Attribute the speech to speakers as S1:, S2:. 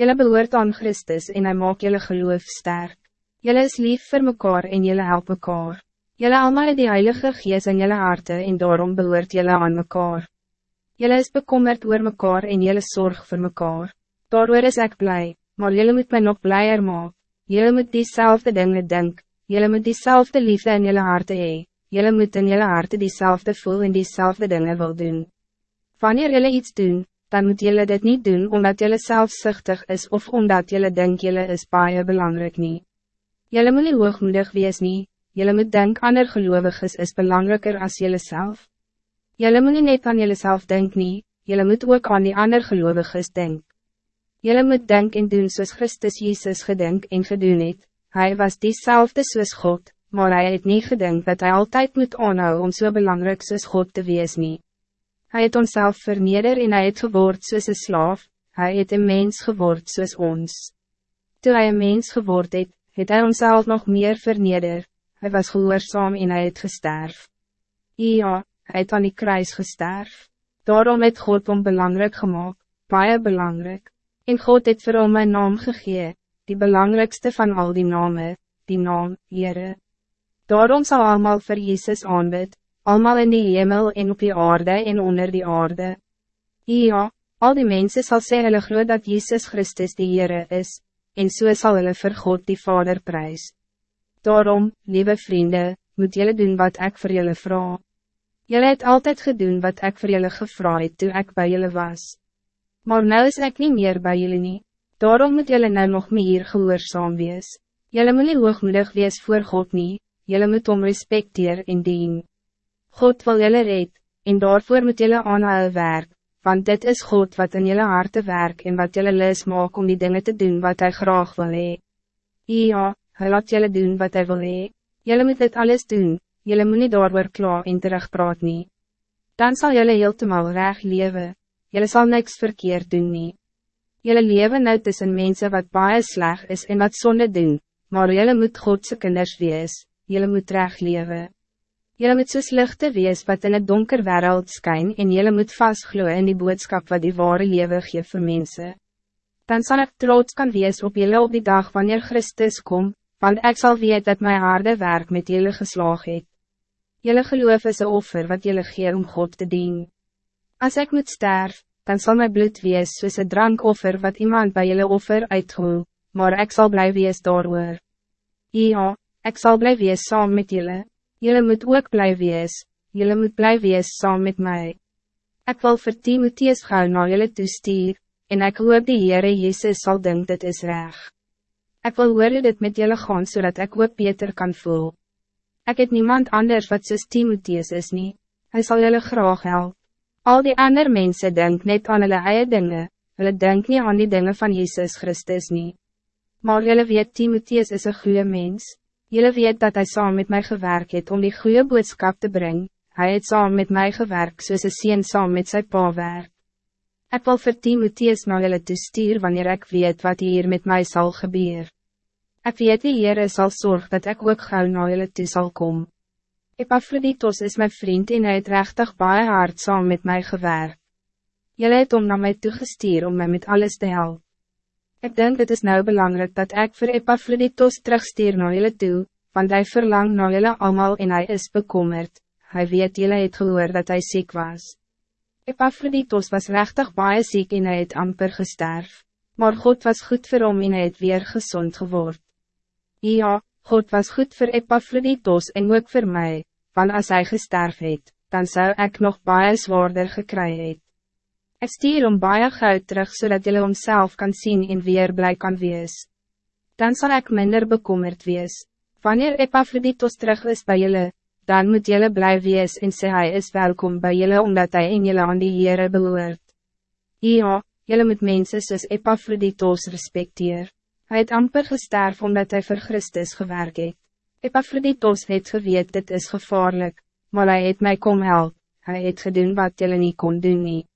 S1: Jelle behoort aan Christus en hij maak jelle geloof sterk. Jelle is lief voor mekaar en jelle help mekaar. Jelle allemaal het die Heilige Gees in jelle harte en daarom behoort jelle aan mekaar. Jelle is bekommerd oor mekaar en jelle zorg voor mekaar. Daardoor is ik blij, maar jelle moet mij nog blijer maken. Jelle moet diezelfde dingen denken. Jelle moet diezelfde liefde in jelle harte hee. Jelle moet in jelle harte diezelfde voel en diezelfde dingen wil doen. Wanneer jelle iets doen, dan moet jullie dit niet doen omdat jullie zelfzuchtig is of omdat jullie denken jullie is baie belangrijk niet. Jullie moet niet hoogmoedig wees niet, jullie moet denken ander gelovig is, is belangrijker als jullie zelf. Jullie moet niet net aan jullie zelf denken niet, jullie moet ook aan die ander gelovig is denken. Jullie moet denken en doen soos Christus Jezus gedenk en gedoen het, hy was diezelfde soos God, maar hij het niet gedenkt dat hij altijd moet aanhou om so belangrijk soos God te wees niet. Hij het onszelf verneder en hij het geword soos een slaaf, hij het een mens geword soos ons. Toen hij een mens geword het, het hij onszelf nog meer verneder, hij was gehoorzaam en hij het gesterf. Ja, hij het aan die kruis gesterf. Daarom het God om belangrijk gemaakt, baie belangrijk. En God het vir hom mijn naam gegee, die belangrijkste van al die namen, die naam, Heere. Daarom zal allemaal vir Jezus aanbid, allemaal in die hemel en op die aarde en onder die aarde. Ja, al die mensen zal sê hulle glo dat Jezus Christus die Heere is, en so sal hulle vir God die Vader prijs. Daarom, lieve vrienden, moet jullie doen wat ik voor jullie vraag. Jullie het altijd gedaan wat ik voor jullie gevraagd het toen ik bij jullie was. Maar nu is ik niet meer bij jullie niet. Daarom moet jullie nou nog meer gehoorzaam wees. Jullie moet niet hoogmoedig wees voor God niet, jullie moet om respecteer en dien. God wil jullie red, en daarvoor moet jullie aanhou werk, want dit is God wat in jullie harte werk en wat jullie les maak om die dingen te doen wat hij graag wil hee. Ja, hij laat jullie doen wat hij wil hee. Jullie moet dit alles doen, jullie moet niet daarover klaar en terugpraat nie. Dan zal jullie heeltemal reg leven, jullie zal niks verkeerd doen nie. Jullie leven nou tussen mensen wat baie sleg is en wat zonde doen, maar jullie moet Godse kinders wees, jullie moet reg leven. Jullie moet soos lichte wees wat in het donker wereld skyn en jullie moet vastglo in die boodskap wat die ware lewe gee vir mense. Dan zal ik trots kan wees op jullie op die dag wanneer Christus kom, want ik zal weet dat mijn harde werk met jullie geslaag het. Jullie geloof is een offer wat jullie gee om God te dienen. Als ik moet sterf, dan zal mijn bloed wees soos een drankoffer wat iemand bij jullie offer uitgoel, maar ik zal blijven wees daarover. Ja, ik zal blijven wees saam met jullie. Jullie moet ook blij wees, jullie moet blij wees saam met mij. Ik wil vir Timotheus gauw na jullie toestuur, en ik hoop die Heere Jezus zal denken dit is reg. Ik wil hoor dit met jullie gaan zodat ik ook beter kan voel. Ik heb niemand anders wat soos Timotheus is niet. Hij zal jullie graag helpen. Al die andere mensen denken net aan hulle eie dinge, hulle denk niet aan die dingen van Jezus Christus niet. Maar jullie weet Timotheus is een goede mens. Jullie weet dat hij saam met mij gewerkt het om die goede boodschap te brengen. Hij het saam met mij gewerkt soos een sien saam met zijn pa werk. Ik wil vir Timotheus na julle te stuur wanneer ik weet wat hier met mij zal gebeuren. Ik weet die Heere sal zorg dat ik ook gauw na julle toe sal kom. Epaphroditos is mijn vriend en hy het rechtig baie hard saam met mij gewerkt. Jullie het om naar mij toegestuur om mij met alles te helpen. Ik denk het is nou belangrijk dat ik voor Epaphroditos terugstuur naar jullie toe, want hij verlangt naar jullie allemaal en hij is bekommerd. Hij weet jullie het gehoor dat hij ziek was. Epaphroditos was rechtig baie ziek en hij het amper gesterf. Maar God was goed voor hom en hij het weer gezond geword. Ja, God was goed voor Epaphroditos en ook voor mij, want als hij gesterf het, dan zou ik nog baie zwaarder gekry het. Ik stier om baie goud terug zodat jullie homself kan zien en weer blij kan wees. Dan zal ik minder bekommerd wees. Wanneer Epaphroditos terug is bij jullie, dan moet jullie blij wees en sê hy is welkom bij jullie omdat hij in jullie aan die Heere behoort. Ja, jullie moet mensen soos Epaphroditos respecteer. Hij het amper gesterf omdat hij voor Christus gewerkt het. Epaphroditos het geweet dit is gevaarlijk, maar hij het mij kom help, hij het gedoen wat jullie niet kon doen nie.